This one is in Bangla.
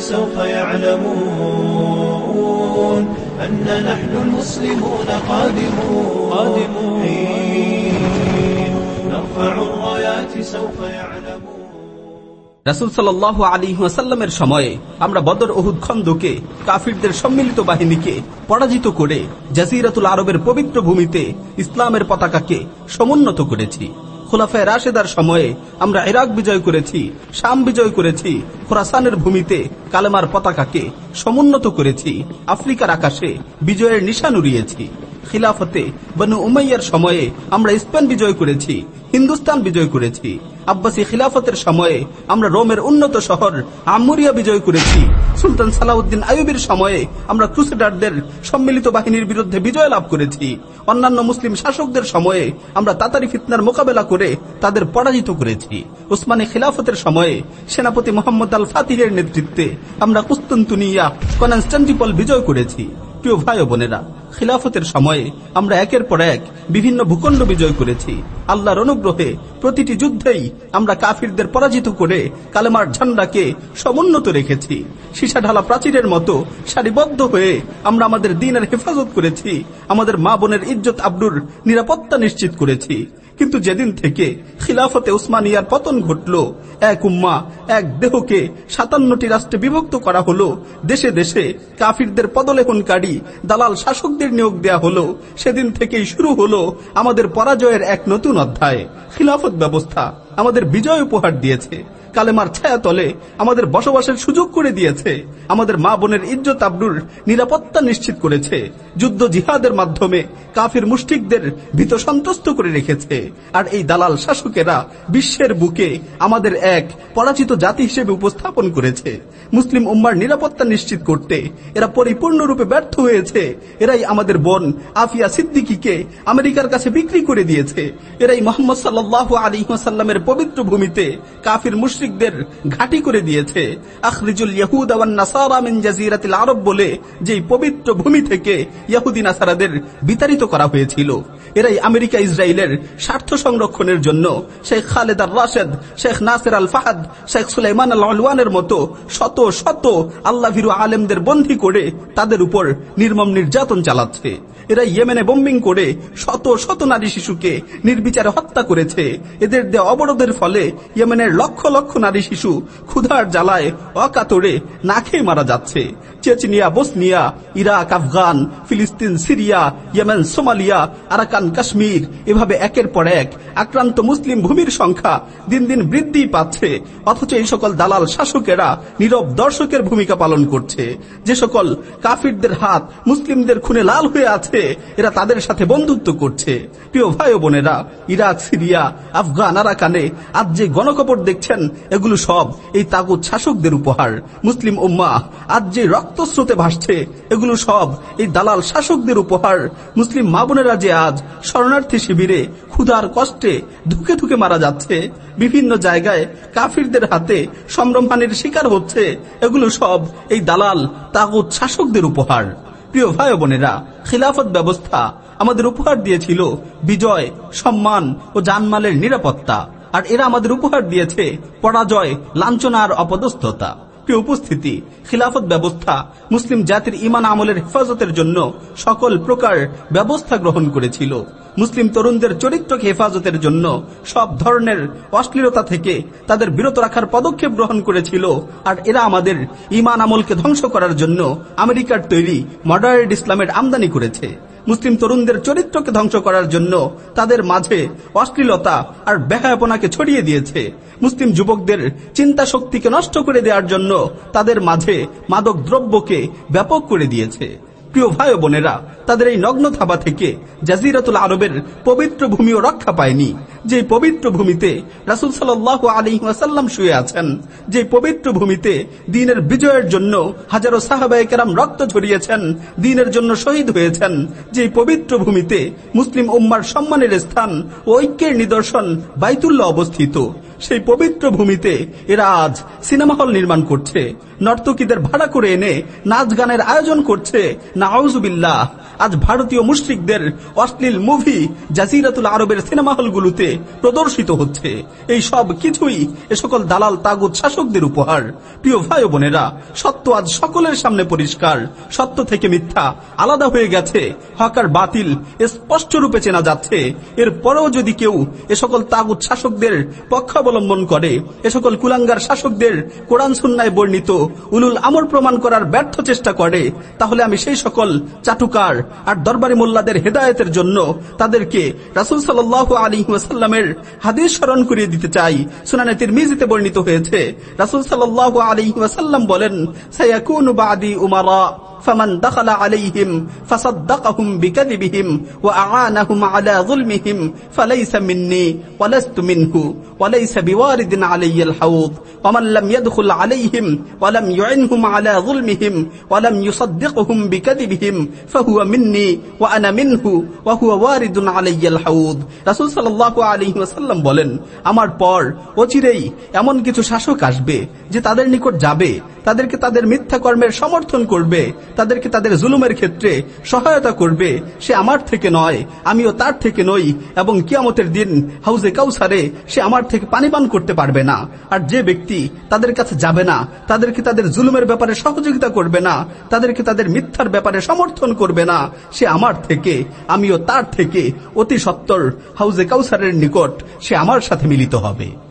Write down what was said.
سوف يعلمون أن نحن المسلمون قادمون قادمون حين نرفع الرايات سوف يعلمون রাসুল সাল্লাহ আলী ওয়াসাল্লামের সময়ে আমরা বদর ওহুদ খন্দকে কাফিরদের সম্মিলিত বাহিনীকে পরাজিত করে জাজিরাতুল আরবের পবিত্র ভূমিতে ইসলামের পতাকাকে সমুন্নত করেছি খোলাফায় রাশেদার সময়ে আমরা ইরাক বিজয় করেছি, শাম বিজয় করেছি, খোরাসানের ভূমিতে কালেমার পতাকাকে সমুন্নত করেছি, আফ্রিকার আকাশে বিজয়ের নিশান উড়িয়েছি। খিলাফতে বনু উমাইয়ার সময়ে আমরা স্পেন বিজয় করেছি, হিন্দুস্তান বিজয় করেছি। আব্বাসী খিলাফতের সময়ে আমরা রোমের উন্নত শহর আমুরিয়া বিজয় করেছি। সুলতান সালাউদ্দিন আয়ুবের সময়ে আমরা ক্রুসেডারদের সম্মিলিত বাহিনীর বিরুদ্ধে বিজয় লাভ করেছি। অন্যান্য মুসলিম শাসকদের সময়ে আমরা তাতারি ফিতনার মোকাবেলা করে তাদের পরাজিত করেছি। উসমানী খিলাফতের সময়ে সেনাপতি মোহাম্মদ আল ফাতিহের নেতৃত্বে আমরা কুস্তন্তুনিয়া কনস্টান্টিপল বিজয় করেছি। প্রিয় ভাই বোনেরা খিলাফতের সময়ে আমরা একের পর এক বিভিন্ন ভূখণ্ড বিজয় করেছি। আল্লাহর অনুগ্রহে প্রতিটি যুদ্ধেই আমরা কাফিরদের পরাজিত করে কালেমার ঝান্ডাকে সমুন্নত রেখেছি। সীসা ঢালা প্রাচীরের মতো সারিবদ্ধ হয়ে আমরা আমাদের দিনের হেফাজত করেছি। আমাদের মা বোনের ইজ্জত আব্দুর নিরাপত্তা নিশ্চিত করেছি। কিন্তু যেদিন থেকে খিলাফতে উসমানিয়ার পতন ঘটল, এক উম্মা, এক দেহকে সাতান্নটি রাষ্ট্রে বিভক্ত করা হলো। দেশে দেশে কাফিরদের পদলেখনকারী, দালাল শাসকদের নিয়োগ দেয়া হলো। সেদিন থেকেই শুরু হলো আমাদের পরাজয়ের এক নতুন অধ্যায়, খিলাফত ব্যবস্থা। আমাদের বিজয় উপহার দিয়েছে। কালেমার ছায়া তলে আমাদের বসবাসের সুযোগ করে দিয়েছে। আমাদের মা বোনের ইজ্জত আব্দুর নিরাপত্তা নিশ্চিত করেছে। যুদ্ধ জিহাদের মাধ্যমে কাফির মুষ্টিকদের ভীত সন্ত্রস্ত করে রেখেছে। আর এই দালাল শাসকেরা বিশ্বের বুকে আমাদের এক পরাজিত জাতি হিসেবে উপস্থাপন করেছে। মুসলিম উম্মার নিরাপত্তা নিশ্চিত করতে এরা পরিপূর্ণরূপে ব্যর্থ হয়েছে। এরাই আমাদের বোন আফিয়া সিদ্দিকিকে আমেরিকার কাছে বিক্রি করে দিয়েছে। এরাই মোহাম্মদ সাল্লাহ আলী সাল্লামের পবিত্র ভূমিতে কাফির মুশরিকদের ঘাঁটি করে দিয়েছে। আখরিজুল ইয়াহুদ আওয়ান নাসারা মিন জাজিরাতিল আরব বলে যেই পবিত্র ভূমি থেকে ইয়াহুদি নাসারাদের বিতাড়িত করা হয়েছিল। এরাই আমেরিকা, ইসরায়েলের স্বার্থ সংরক্ষণের জন্য শেখ খালেদ আল রাশেদ শেখ নাসের আল ফাহাদ শেখ সুলাইমান আল আলওয়ানের মতো শত শত আল্লাহ ভিরু আলেমদের বন্দী করে তাদের উপর নির্মম নির্যাতন চালাচ্ছে। এরা ইয়েমেনে বোম্বিং করে শত শত নারী শিশুকে নির্বিচারে হত্যা করেছে। এদের দেওয়া অবরোধের ফলে ইয়েমেনের লক্ষ লক্ষ নারী শিশু ক্ষুধার জ্বালায় অকাতরে না খেয়ে মারা যাচ্ছে। চেচনিয়া বসনিয়া ইরাক আফগান ফিলিস্তিন Syria Yemen Somalia Arakan Kashmir এভাবে একের পর এক আক্রান্ত মুসলিম ভূমির সংখ্যা দিন দিন বৃদ্ধি পাচ্ছে। অথচ এই সকল দালাল শাসকেরা নীরব দর্শকের ভূমিকা পালন করছে। যে সকল কাফিরদের হাত মুসলিমদের খুনে লাল হয়ে আছে, এরা তাদের সাথে বন্ধুত্ব করছে। প্রিয় ভাই বোনেরা, ইরাক, সিরিয়া, আফগান, আরাকানে আজ যে গণকপট দেখছেন, এগুলো সব এই তাগুদ শাসকদের উপহার। মুসলিম উম্মা আজ যে রক্তস্রোতে ভাসছে। এগুলো সব এই দালাল শাসকদের উপহার। মুসলিম মা বোনেরা যে আজ শরণার্থী শিবিরে ক্ষুধার কষ্টে ধুকে ধুকে মারা যাচ্ছে, বিভিন্ন জায়গায় কাফিরদের হাতে সম্ভ্রমহানির শিকার হচ্ছে, এগুলো সব এই দালাল তাগুদ শাসকদের উপহার। প্রিয় ভাই বোনেরা, খিলাফত ব্যবস্থা আমাদের উপহার দিয়েছিল বিজয়, সম্মান ও জানমালের নিরাপত্তা। আর এরা আমাদের উপহার দিয়েছে পরাজয় লাঞ্ছনা আর অপদস্থতা। প্রিয় উপস্থিতি, খিলাফত ব্যবস্থা, মুসলিম জাতির ইমান আমলের হেফাজতের জন্য সকল প্রকার ব্যবস্থা গ্রহণ করেছিল। মুসলিম তরুণদের চরিত্রকে হেফাজতের জন্য সব ধরনের অশ্লীলতা থেকে তাদের বিরত রাখার পদক্ষেপ গ্রহণ করেছিল। আর এরা আমাদের ইমান আমলকে ধ্বংস করার জন্য আমেরিকার তৈরি মডার্ন ইসলামের আমদানি করেছে। মুসলিম তরুণদের চরিত্রকে ধ্বংস করার জন্য তাদের মাঝে অশ্লীলতা আর ব্যাহাপনাকে ছড়িয়ে দিয়েছে। মুসলিম যুবকদের চিন্তা শক্তিকে নষ্ট করে দেওয়ার জন্য তাদের মাঝে মাদক দ্রব্যকে ব্যাপক করে দিয়েছে। প্রিয় ভাই বোনেরা, তাদের এই নগ্ন থাবা থেকে জাজিরাতুল আরবের পবিত্র ভূমিও রক্ষা পায়নি। যে পবিত্র ভূমিতে রাসুল সাল আলী ওয়াসাল্লাম শুয়ে আছেন, যে পবিত্র ভূমিতে দিনের বিজয়ের জন্য হাজারো সাহাবায়ে কেরাম রক্ত ঝরিয়েছেন, দিনের জন্য শহীদ হয়েছেন, যে পবিত্র ভূমিতে মুসলিম উম্মার সম্মানের স্থান ও ঐক্যের নিদর্শন বাইতুল্লাহ অবস্থিত। সেই পবিত্র ভূমিতে এরা আজ সিনেমা হল নির্মাণ করছে, নর্তকীদের ভাড়া করে এনে নাচ গানের আয়োজন করছে না আজ ভারতীয় মুশ্রিকদের অশ্লীল মুভি জাজিরাতুল আরবের সিনেমা হলগুলোতে প্রদর্শিত হচ্ছে। এই সব কিছুই এ সকল দালাল তাগুদ শাসকদের উপহার। প্রিয় ভাই বোনেরা, সত্য আজ সকলের সামনে পরিষ্কার। সত্য থেকে মিথ্যা আলাদা হয়ে গেছে। হকার বাতিল স্পষ্ট রূপে চেনা যাচ্ছে। এর পরেও যদি কেউ এ সকল তাগুদ শাসকদের পক্ষাবলম্বন করে, এ সকল কুলাঙ্গার শাসকদের কোরআন সুন্নায় বর্ণিত উলুল আমর প্রমাণ করার ব্যর্থ চেষ্টা করে, তাহলে আমি সেই সকল চাটুকার আর দরবারি মোল্লাদের হেদায়তের জন্য তাদেরকে রাসুল সাল আলী ওয়াসাল্লামের হাদিস স্মরণ করিয়ে দিতে চাই। সুনানে তিরমিজিতে বর্ণিত হয়েছে, রাসুল সাল আলী ওয়াসাল্লাম বলেন সাইয়াকুন বাদি উমারা। فمن دخل عليهم فصدقهم بكذبهم وأعانهم على ظلمهم فليس مني ولست منه وليس بوارد علي الحوض ومن لم يدخل عليهم ولم يعنهم على ظلمهم ولم يصدقهم بكذبهم فهو مني وأنا منه وهو وارد علي الحوض রাসূল সাল্লাল্লাহু আলাইহি ওয়াসাল্লাম বলেন আমার পর অচিরেই এমন কিছু শাসক আসবে যে তাদের নিকট যাবে তাদেরকে তাদের মিথ্যা কর্মের সমর্থন করবে তাদেরকে তাদের জুলুমের ক্ষেত্রে সহায়তা করবে। সে আমার থেকে নয়, আমিও তার থেকে নই এবং কিয়ামতের দিন হাউজে কাউসারে সে আমার থেকে পানি পান করতে পারবে না। আর যে ব্যক্তি তাদের কাছে যাবে না, তাদেরকে তাদের জুলুমের ব্যাপারে সহযোগিতা করবে না, তাদেরকে তাদের মিথ্যার ব্যাপারে সমর্থন করবে না, সে আমার থেকে, আমিও তার থেকে অতি সত্তর হাউজে কাউসারের নিকট সে আমার সাথে মিলিত হবে।